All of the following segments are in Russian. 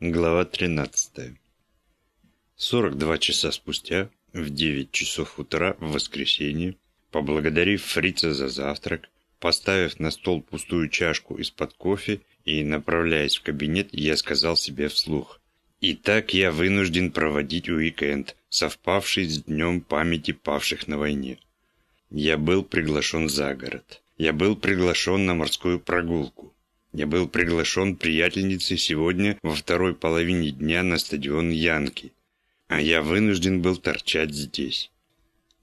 Глава 13. 42 часа спустя, в 9 часов утра в воскресенье, поблагодарив фрица за завтрак, поставив на стол пустую чашку из-под кофе и направляясь в кабинет, я сказал себе вслух. «Итак я вынужден проводить уикенд, совпавший с днем памяти павших на войне. Я был приглашен за город. Я был приглашен на морскую прогулку. Я был приглашен приятельницей сегодня во второй половине дня на стадион Янки, а я вынужден был торчать здесь.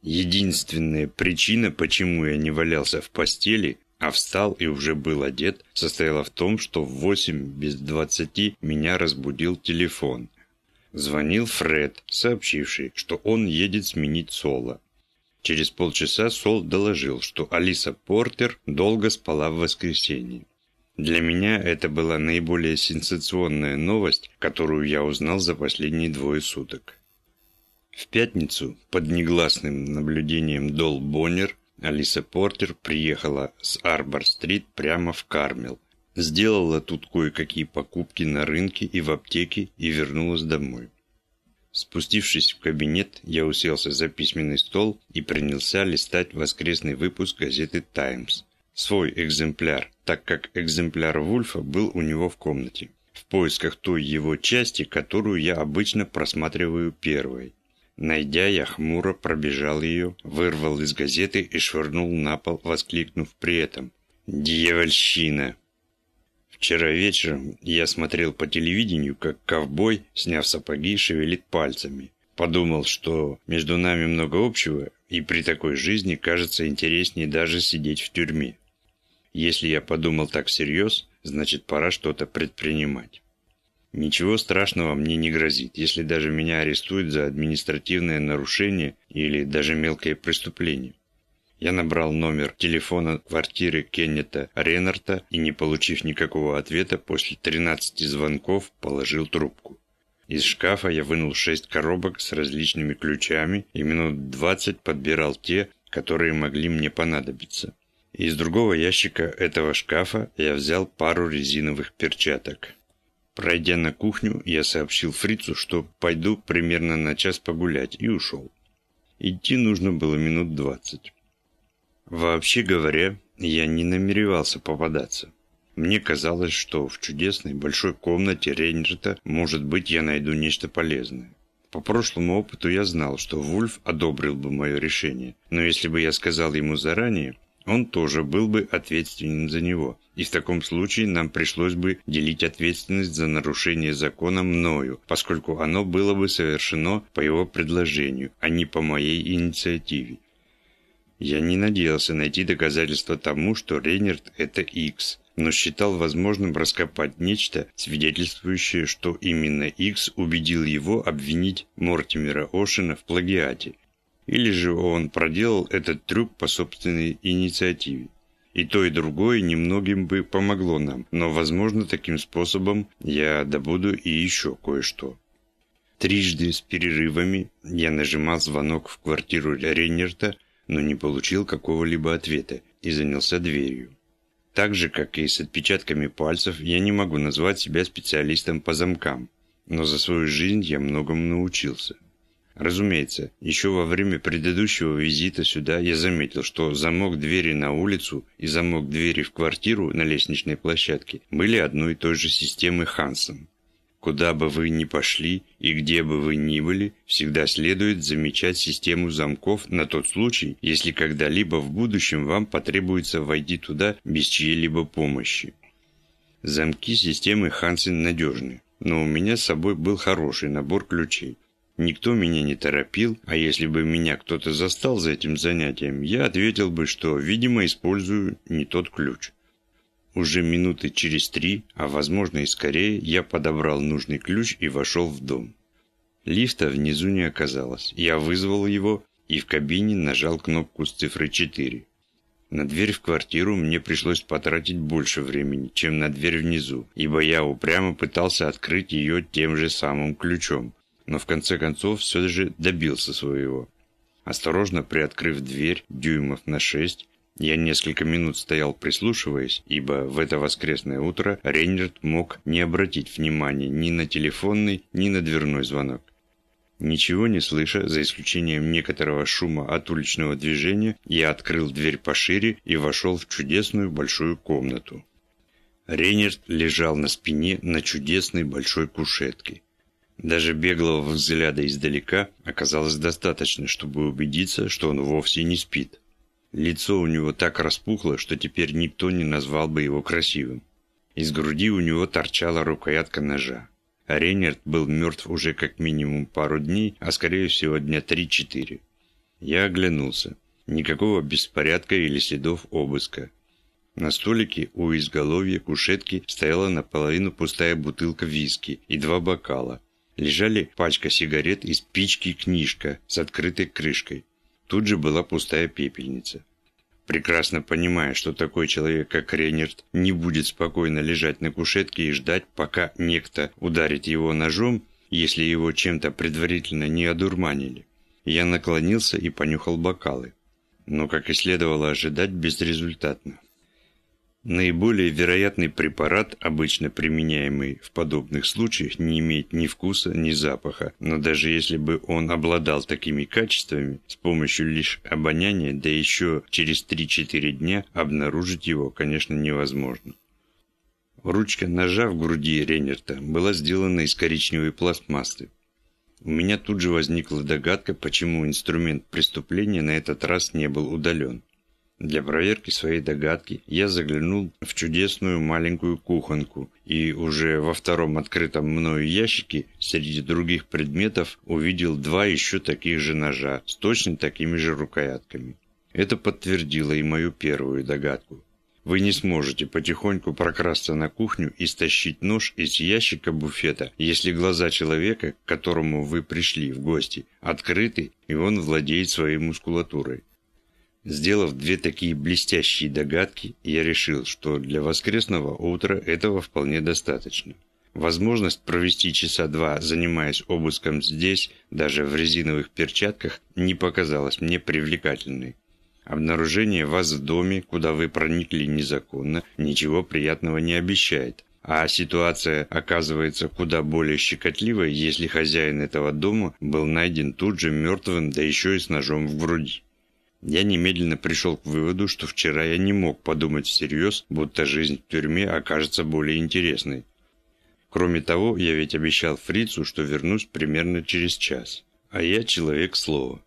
Единственная причина, почему я не валялся в постели, а встал и уже был одет, состояла в том, что в 8 без 20 меня разбудил телефон. Звонил Фред, сообщивший, что он едет сменить Соло. Через полчаса Сол доложил, что Алиса Портер долго спала в воскресенье. Для меня это была наиболее сенсационная новость, которую я узнал за последние двое суток. В пятницу, под негласным наблюдением Дол Боннер, Алиса Портер приехала с Арбор-стрит прямо в Кармел, сделала тут кое-какие покупки на рынке и в аптеке и вернулась домой. Спустившись в кабинет, я уселся за письменный стол и принялся листать воскресный выпуск газеты «Таймс», свой экземпляр, так как экземпляр Вульфа был у него в комнате, в поисках той его части, которую я обычно просматриваю первой. Найдя, я хмуро пробежал ее, вырвал из газеты и швырнул на пол, воскликнув при этом «Дьявольщина!». Вчера вечером я смотрел по телевидению, как ковбой, сняв сапоги, шевелит пальцами. Подумал, что между нами много общего, и при такой жизни кажется интереснее даже сидеть в тюрьме. Если я подумал так всерьез, значит пора что-то предпринимать. Ничего страшного мне не грозит, если даже меня арестуют за административное нарушение или даже мелкое преступление. Я набрал номер телефона квартиры Кеннета Реннарта и, не получив никакого ответа, после 13 звонков положил трубку. Из шкафа я вынул шесть коробок с различными ключами и минут 20 подбирал те, которые могли мне понадобиться. Из другого ящика этого шкафа я взял пару резиновых перчаток. Пройдя на кухню, я сообщил фрицу, что пойду примерно на час погулять, и ушел. Идти нужно было минут двадцать. Вообще говоря, я не намеревался попадаться. Мне казалось, что в чудесной большой комнате Рейнджета, может быть, я найду нечто полезное. По прошлому опыту я знал, что Вульф одобрил бы мое решение, но если бы я сказал ему заранее, он тоже был бы ответственен за него, и в таком случае нам пришлось бы делить ответственность за нарушение закона мною, поскольку оно было бы совершено по его предложению, а не по моей инициативе. Я не надеялся найти доказательства тому, что Рейнерт – это X, но считал возможным раскопать нечто, свидетельствующее, что именно X убедил его обвинить Мортимера Ошена в плагиате, или же он проделал этот трюк по собственной инициативе. И то, и другое немногим бы помогло нам, но, возможно, таким способом я добуду и еще кое-что. Трижды с перерывами я нажимал звонок в квартиру Рейнерта, но не получил какого-либо ответа и занялся дверью. Так же, как и с отпечатками пальцев, я не могу назвать себя специалистом по замкам, но за свою жизнь я многому научился. Разумеется, еще во время предыдущего визита сюда я заметил, что замок двери на улицу и замок двери в квартиру на лестничной площадке были одной и той же системы Хансен. Куда бы вы ни пошли и где бы вы ни были, всегда следует замечать систему замков на тот случай, если когда-либо в будущем вам потребуется войти туда без чьей-либо помощи. Замки системы Хансен надежны, но у меня с собой был хороший набор ключей. Никто меня не торопил, а если бы меня кто-то застал за этим занятием, я ответил бы, что, видимо, использую не тот ключ. Уже минуты через три, а возможно и скорее, я подобрал нужный ключ и вошел в дом. Лифта внизу не оказалось. Я вызвал его и в кабине нажал кнопку с цифрой 4. На дверь в квартиру мне пришлось потратить больше времени, чем на дверь внизу, ибо я упрямо пытался открыть ее тем же самым ключом, но в конце концов все же добился своего. Осторожно приоткрыв дверь дюймов на шесть, Я несколько минут стоял прислушиваясь, ибо в это воскресное утро Рейнерт мог не обратить внимания ни на телефонный, ни на дверной звонок. Ничего не слыша, за исключением некоторого шума от уличного движения, я открыл дверь пошире и вошел в чудесную большую комнату. Рейнерт лежал на спине на чудесной большой кушетке. Даже беглого взгляда издалека оказалось достаточно, чтобы убедиться, что он вовсе не спит. Лицо у него так распухло, что теперь никто не назвал бы его красивым. Из груди у него торчала рукоятка ножа. Рейнерт был мертв уже как минимум пару дней, а скорее всего дня три-четыре. Я оглянулся. Никакого беспорядка или следов обыска. На столике у изголовья кушетки стояла наполовину пустая бутылка виски и два бокала. Лежали пачка сигарет и спички-книжка с открытой крышкой. Тут же была пустая пепельница. Прекрасно понимая, что такой человек, как Рейнерт, не будет спокойно лежать на кушетке и ждать, пока некто ударит его ножом, если его чем-то предварительно не одурманили. Я наклонился и понюхал бокалы. Но, как и следовало ожидать, безрезультатно. Наиболее вероятный препарат, обычно применяемый в подобных случаях, не имеет ни вкуса, ни запаха, но даже если бы он обладал такими качествами, с помощью лишь обоняния, да еще через 3-4 дня обнаружить его, конечно, невозможно. Ручка ножа в груди Рейнерта была сделана из коричневой пластмассы. У меня тут же возникла догадка, почему инструмент преступления на этот раз не был удален. Для проверки своей догадки я заглянул в чудесную маленькую кухонку и уже во втором открытом мною ящике среди других предметов увидел два еще таких же ножа с точно такими же рукоятками. Это подтвердило и мою первую догадку. Вы не сможете потихоньку прокрасться на кухню и стащить нож из ящика буфета, если глаза человека, к которому вы пришли в гости, открыты, и он владеет своей мускулатурой. Сделав две такие блестящие догадки, я решил, что для воскресного утра этого вполне достаточно. Возможность провести часа два, занимаясь обыском здесь, даже в резиновых перчатках, не показалась мне привлекательной. Обнаружение вас в доме, куда вы проникли незаконно, ничего приятного не обещает. А ситуация оказывается куда более щекотливой, если хозяин этого дома был найден тут же мертвым, да еще и с ножом в груди. Я немедленно пришел к выводу, что вчера я не мог подумать всерьез, будто жизнь в тюрьме окажется более интересной. Кроме того, я ведь обещал Фрицу, что вернусь примерно через час. А я человек слова.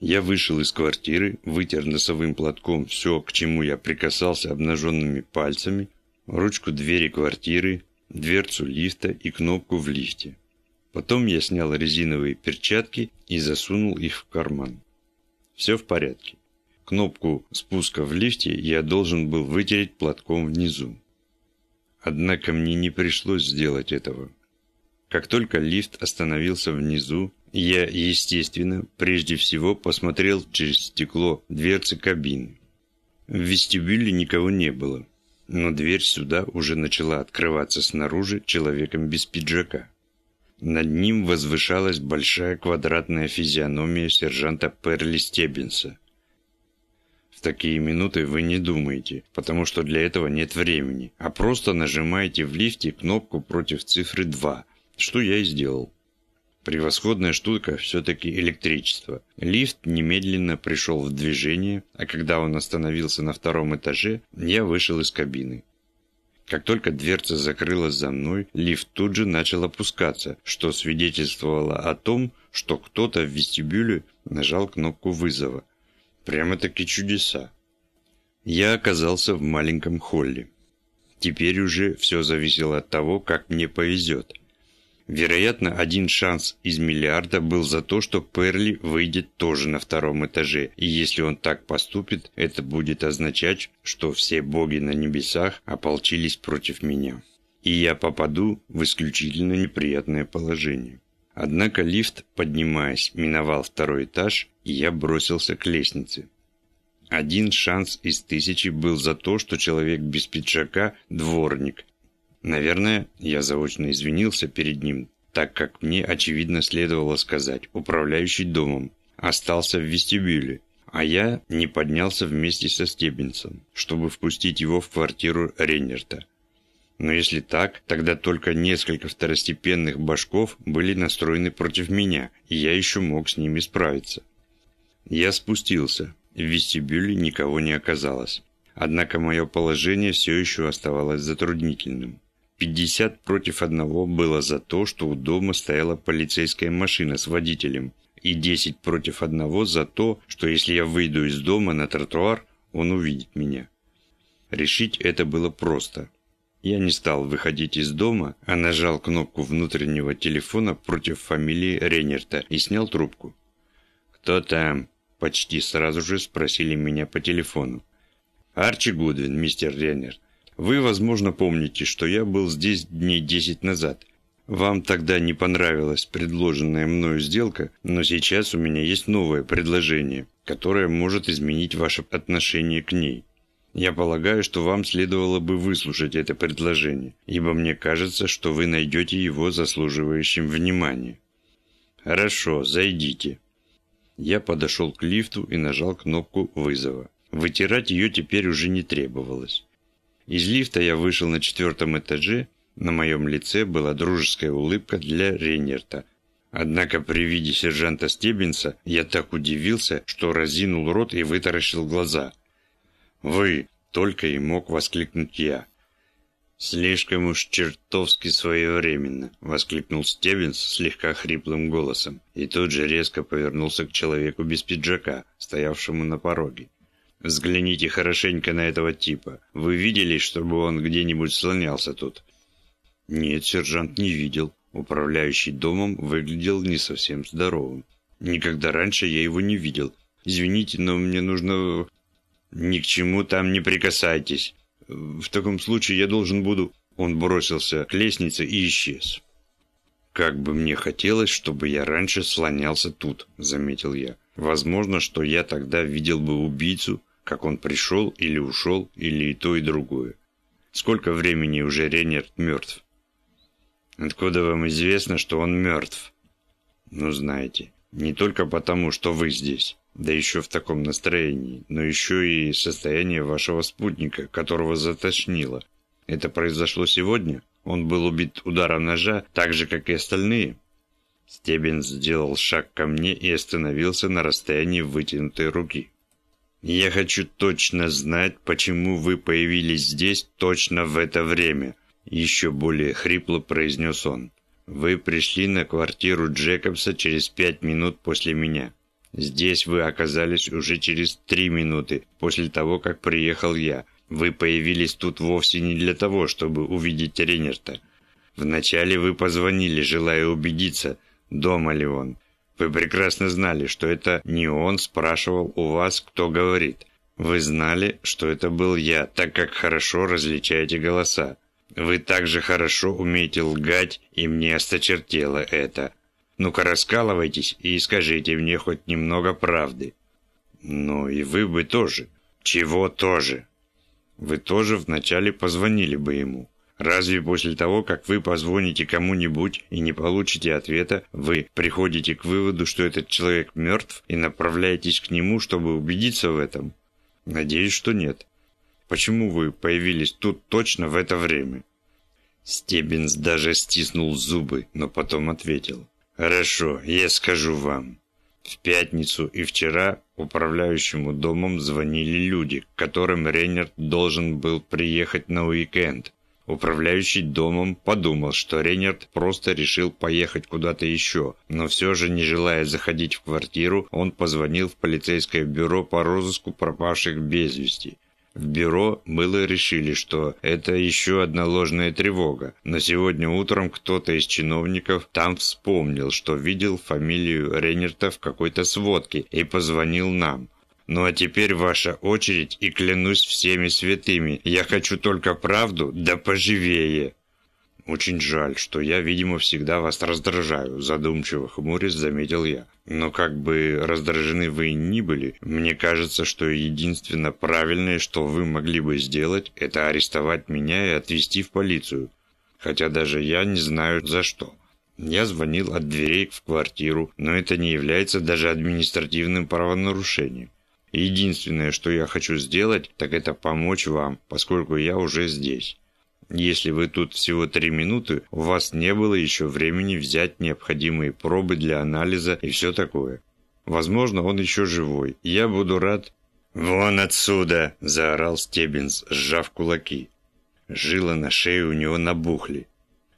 Я вышел из квартиры, вытер носовым платком все, к чему я прикасался обнаженными пальцами, ручку двери квартиры, дверцу лифта и кнопку в лифте. Потом я снял резиновые перчатки и засунул их в карман. Все в порядке. Кнопку спуска в лифте я должен был вытереть платком внизу. Однако мне не пришлось сделать этого. Как только лифт остановился внизу, я, естественно, прежде всего посмотрел через стекло дверцы кабины. В вестибюле никого не было, но дверь сюда уже начала открываться снаружи человеком без пиджака. Над ним возвышалась большая квадратная физиономия сержанта Перли Стеббинса. В такие минуты вы не думаете, потому что для этого нет времени, а просто нажимаете в лифте кнопку против цифры 2, что я и сделал. Превосходная штука все-таки электричество. Лифт немедленно пришел в движение, а когда он остановился на втором этаже, я вышел из кабины. Как только дверца закрылась за мной, лифт тут же начал опускаться, что свидетельствовало о том, что кто-то в вестибюле нажал кнопку вызова. Прямо-таки чудеса. Я оказался в маленьком холле. Теперь уже все зависело от того, как мне повезет – Вероятно, один шанс из миллиарда был за то, что Перли выйдет тоже на втором этаже, и если он так поступит, это будет означать, что все боги на небесах ополчились против меня. И я попаду в исключительно неприятное положение. Однако лифт, поднимаясь, миновал второй этаж, и я бросился к лестнице. Один шанс из тысячи был за то, что человек без пиджака – дворник, Наверное, я заочно извинился перед ним, так как мне, очевидно, следовало сказать, управляющий домом, остался в вестибюле, а я не поднялся вместе со Стебенцем, чтобы впустить его в квартиру Рейнерта. Но если так, тогда только несколько второстепенных башков были настроены против меня, и я еще мог с ними справиться. Я спустился. В вестибюле никого не оказалось. Однако мое положение все еще оставалось затруднительным. 50 против одного было за то, что у дома стояла полицейская машина с водителем, и 10 против одного за то, что если я выйду из дома на тротуар, он увидит меня. Решить это было просто. Я не стал выходить из дома, а нажал кнопку внутреннего телефона против фамилии Рейнерта и снял трубку. «Кто там?» – почти сразу же спросили меня по телефону. «Арчи Гудвин, мистер Рейнерт. Вы, возможно, помните, что я был здесь дней десять назад. Вам тогда не понравилась предложенная мною сделка, но сейчас у меня есть новое предложение, которое может изменить ваше отношение к ней. Я полагаю, что вам следовало бы выслушать это предложение, ибо мне кажется, что вы найдете его заслуживающим внимания. Хорошо, зайдите. Я подошел к лифту и нажал кнопку вызова. Вытирать ее теперь уже не требовалось. Из лифта я вышел на четвертом этаже, на моем лице была дружеская улыбка для Рейнерта. Однако при виде сержанта Стебенса я так удивился, что разинул рот и вытаращил глаза – «Вы!» — только и мог воскликнуть я. «Слишком уж чертовски своевременно!» — воскликнул Стевенс слегка хриплым голосом и тут же резко повернулся к человеку без пиджака, стоявшему на пороге. «Взгляните хорошенько на этого типа. Вы видели, чтобы он где-нибудь слонялся тут?» «Нет, сержант не видел. Управляющий домом выглядел не совсем здоровым. Никогда раньше я его не видел. Извините, но мне нужно «Ни к чему там не прикасайтесь. В таком случае я должен буду...» Он бросился к лестнице и исчез. «Как бы мне хотелось, чтобы я раньше слонялся тут», — заметил я. «Возможно, что я тогда видел бы убийцу, как он пришел или ушел, или и то, и другое. Сколько времени уже Ренерт мертв?» «Откуда вам известно, что он мертв?» «Ну, знаете, не только потому, что вы здесь». Да еще в таком настроении, но еще и состояние вашего спутника, которого затошнило. Это произошло сегодня? Он был убит ударом ножа, так же, как и остальные?» Стебен сделал шаг ко мне и остановился на расстоянии вытянутой руки. «Я хочу точно знать, почему вы появились здесь точно в это время», еще более хрипло произнес он. «Вы пришли на квартиру Джекобса через пять минут после меня. Здесь вы оказались уже через три минуты после того, как приехал я. Вы появились тут вовсе не для того, чтобы увидеть Ренерта. Вначале вы позвонили, желая убедиться, дома ли он. Вы прекрасно знали, что это не он спрашивал у вас, кто говорит. Вы знали, что это был я, так как хорошо различаете голоса. Вы также хорошо умеете лгать, и мне осточертело это. Ну-ка раскалывайтесь и скажите мне хоть немного правды. Ну и вы бы тоже. Чего тоже? Вы тоже вначале позвонили бы ему. Разве после того, как вы позвоните кому-нибудь и не получите ответа, вы приходите к выводу, что этот человек мертв и направляетесь к нему, чтобы убедиться в этом? Надеюсь, что нет. Почему вы появились тут точно в это время? Стебенс даже стиснул зубы, но потом ответил. Хорошо, я скажу вам. В пятницу и вчера управляющему домом звонили люди, к которым Рейнерт должен был приехать на уикенд. Управляющий домом подумал, что Рейнерт просто решил поехать куда-то еще, но все же, не желая заходить в квартиру, он позвонил в полицейское бюро по розыску пропавших без вести. В бюро было решили, что это еще одна ложная тревога, но сегодня утром кто-то из чиновников там вспомнил, что видел фамилию Рейнерта в какой-то сводке и позвонил нам. Ну а теперь ваша очередь, и клянусь всеми святыми, я хочу только правду, да поживее. «Очень жаль, что я, видимо, всегда вас раздражаю», – задумчиво хмурясь заметил я. «Но как бы раздражены вы ни были, мне кажется, что единственно правильное, что вы могли бы сделать, это арестовать меня и отвезти в полицию. Хотя даже я не знаю за что». Я звонил от дверей в квартиру, но это не является даже административным правонарушением. Единственное, что я хочу сделать, так это помочь вам, поскольку я уже здесь. Если вы тут всего три минуты, у вас не было еще времени взять необходимые пробы для анализа и все такое. Возможно, он еще живой. Я буду рад...» «Вон отсюда!» – заорал Стеббинс, сжав кулаки. Жила на шее у него набухли.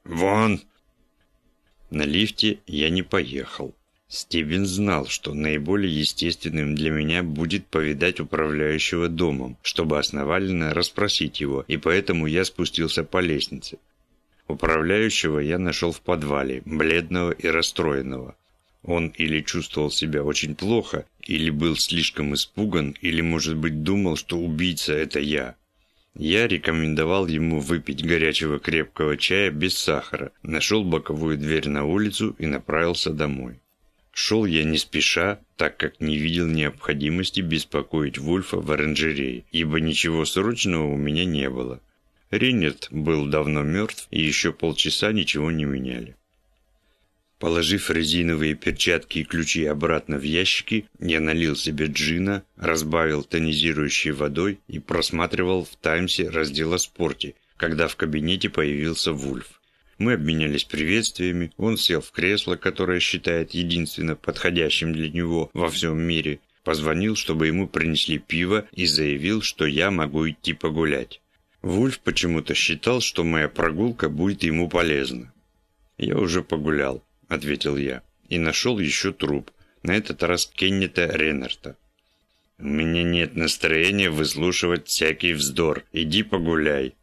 «Вон!» На лифте я не поехал. Стивен знал, что наиболее естественным для меня будет повидать управляющего домом, чтобы основательно расспросить его, и поэтому я спустился по лестнице. Управляющего я нашел в подвале, бледного и расстроенного. Он или чувствовал себя очень плохо, или был слишком испуган, или, может быть, думал, что убийца – это я. Я рекомендовал ему выпить горячего крепкого чая без сахара, нашел боковую дверь на улицу и направился домой. Шел я не спеша, так как не видел необходимости беспокоить Вульфа в оранжерее, ибо ничего срочного у меня не было. Рейнерт был давно мертв, и еще полчаса ничего не меняли. Положив резиновые перчатки и ключи обратно в ящики, я налил себе джина, разбавил тонизирующей водой и просматривал в «Таймсе» раздел о спорте, когда в кабинете появился Вульф. Мы обменялись приветствиями, он сел в кресло, которое считает единственно подходящим для него во всем мире, позвонил, чтобы ему принесли пиво и заявил, что я могу идти погулять. Вульф почему-то считал, что моя прогулка будет ему полезна. «Я уже погулял», — ответил я, и нашел еще труп, на этот раз Кеннета Реннерта. «У меня нет настроения выслушивать всякий вздор. Иди погуляй»,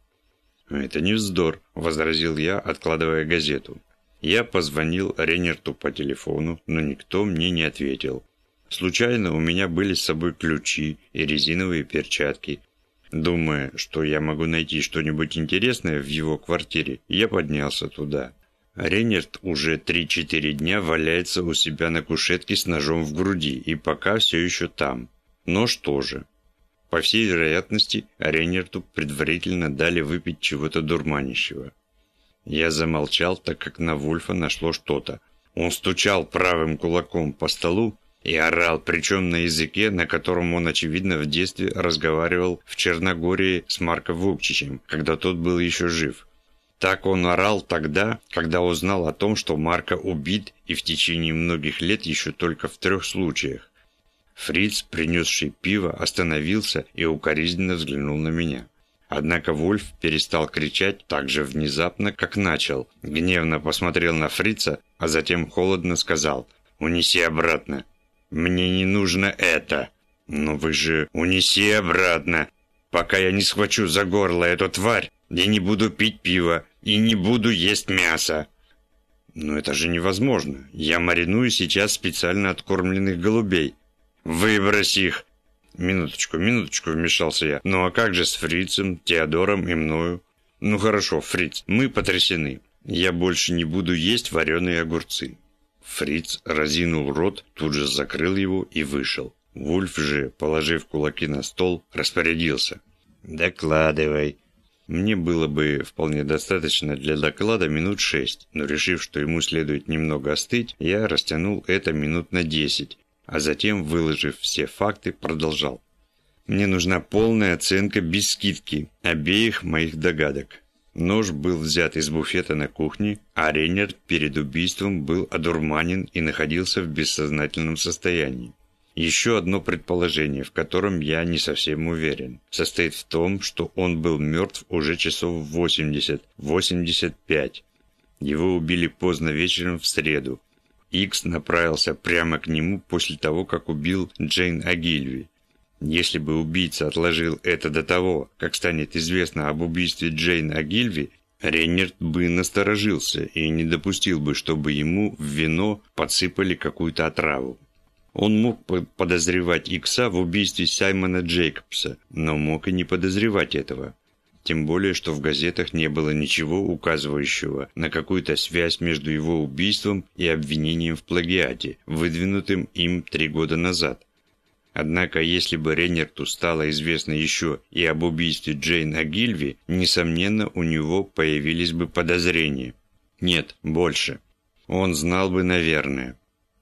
«Это не вздор», – возразил я, откладывая газету. Я позвонил Ренерту по телефону, но никто мне не ответил. Случайно у меня были с собой ключи и резиновые перчатки. Думая, что я могу найти что-нибудь интересное в его квартире, я поднялся туда. Ренерт уже 3-4 дня валяется у себя на кушетке с ножом в груди и пока все еще там. Но что же? По всей вероятности, Рейнерту предварительно дали выпить чего-то дурманящего. Я замолчал, так как на Вульфа нашло что-то. Он стучал правым кулаком по столу и орал, причем на языке, на котором он, очевидно, в детстве разговаривал в Черногории с Марко Вукчичем, когда тот был еще жив. Так он орал тогда, когда узнал о том, что Марко убит и в течение многих лет еще только в трех случаях. Фриц, принесший пиво, остановился и укоризненно взглянул на меня. Однако Вольф перестал кричать так же внезапно, как начал. Гневно посмотрел на Фрица, а затем холодно сказал «Унеси обратно». «Мне не нужно это». «Но вы же унеси обратно. Пока я не схвачу за горло эту тварь, я не буду пить пиво и не буду есть мясо». «Но это же невозможно. Я мариную сейчас специально откормленных голубей. «Выбрось их!» «Минуточку, минуточку», — вмешался я. «Ну а как же с Фрицем, Теодором и мною?» «Ну хорошо, Фриц, мы потрясены. Я больше не буду есть вареные огурцы». Фриц разинул рот, тут же закрыл его и вышел. Вульф же, положив кулаки на стол, распорядился. «Докладывай». Мне было бы вполне достаточно для доклада минут шесть, но решив, что ему следует немного остыть, я растянул это минут на десять, а затем, выложив все факты, продолжал. «Мне нужна полная оценка без скидки обеих моих догадок. Нож был взят из буфета на кухне, а Рейнер перед убийством был одурманен и находился в бессознательном состоянии. Еще одно предположение, в котором я не совсем уверен, состоит в том, что он был мертв уже часов 80-85. Его убили поздно вечером в среду, Икс направился прямо к нему после того, как убил Джейн Агильви. Если бы убийца отложил это до того, как станет известно об убийстве Джейн Агильви, Рейнерт бы насторожился и не допустил бы, чтобы ему в вино подсыпали какую-то отраву. Он мог подозревать Икса в убийстве Саймона Джейкобса, но мог и не подозревать этого. Тем более, что в газетах не было ничего указывающего на какую-то связь между его убийством и обвинением в плагиате, выдвинутым им три года назад. Однако, если бы Реннерту стало известно еще и об убийстве Джейн Агильви, несомненно, у него появились бы подозрения. Нет, больше. Он знал бы, наверное.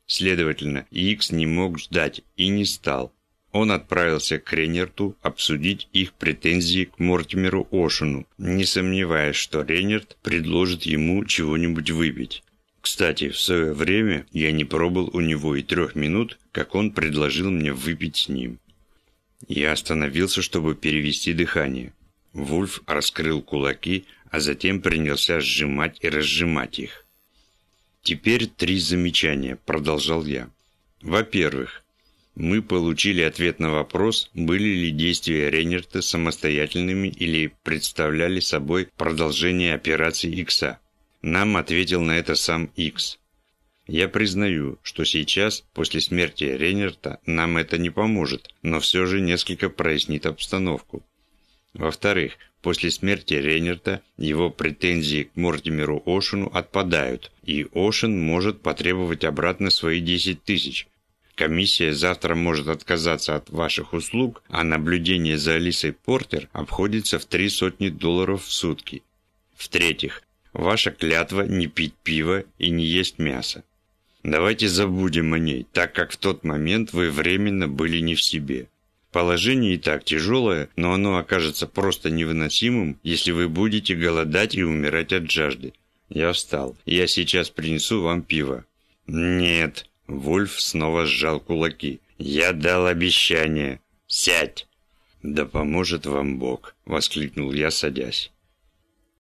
Следовательно, Икс не мог ждать и не стал. Он отправился к Рейнерту обсудить их претензии к Мортимеру Ошину, не сомневаясь, что Рейнерт предложит ему чего-нибудь выпить. Кстати, в свое время я не пробыл у него и трех минут, как он предложил мне выпить с ним. Я остановился, чтобы перевести дыхание. Вульф раскрыл кулаки, а затем принялся сжимать и разжимать их. «Теперь три замечания», – продолжал я. «Во-первых, мы получили ответ на вопрос, были ли действия Рейнерта самостоятельными или представляли собой продолжение операции Икса. Нам ответил на это сам Икс. Я признаю, что сейчас, после смерти Рейнерта, нам это не поможет, но все же несколько прояснит обстановку. Во-вторых, после смерти Рейнерта его претензии к Мортимеру Ошину отпадают, и Ошин может потребовать обратно свои 10 тысяч. Комиссия завтра может отказаться от ваших услуг, а наблюдение за Алисой Портер обходится в три сотни долларов в сутки. В-третьих, Ваша клятва не пить пиво и не есть мясо. Давайте забудем о ней, так как в тот момент вы временно были не в себе. Положение и так тяжелое, но оно окажется просто невыносимым, если вы будете голодать и умирать от жажды. Я встал. Я сейчас принесу вам пиво. Нет. Вульф снова сжал кулаки. Я дал обещание. Сядь. Да поможет вам Бог, воскликнул я, садясь.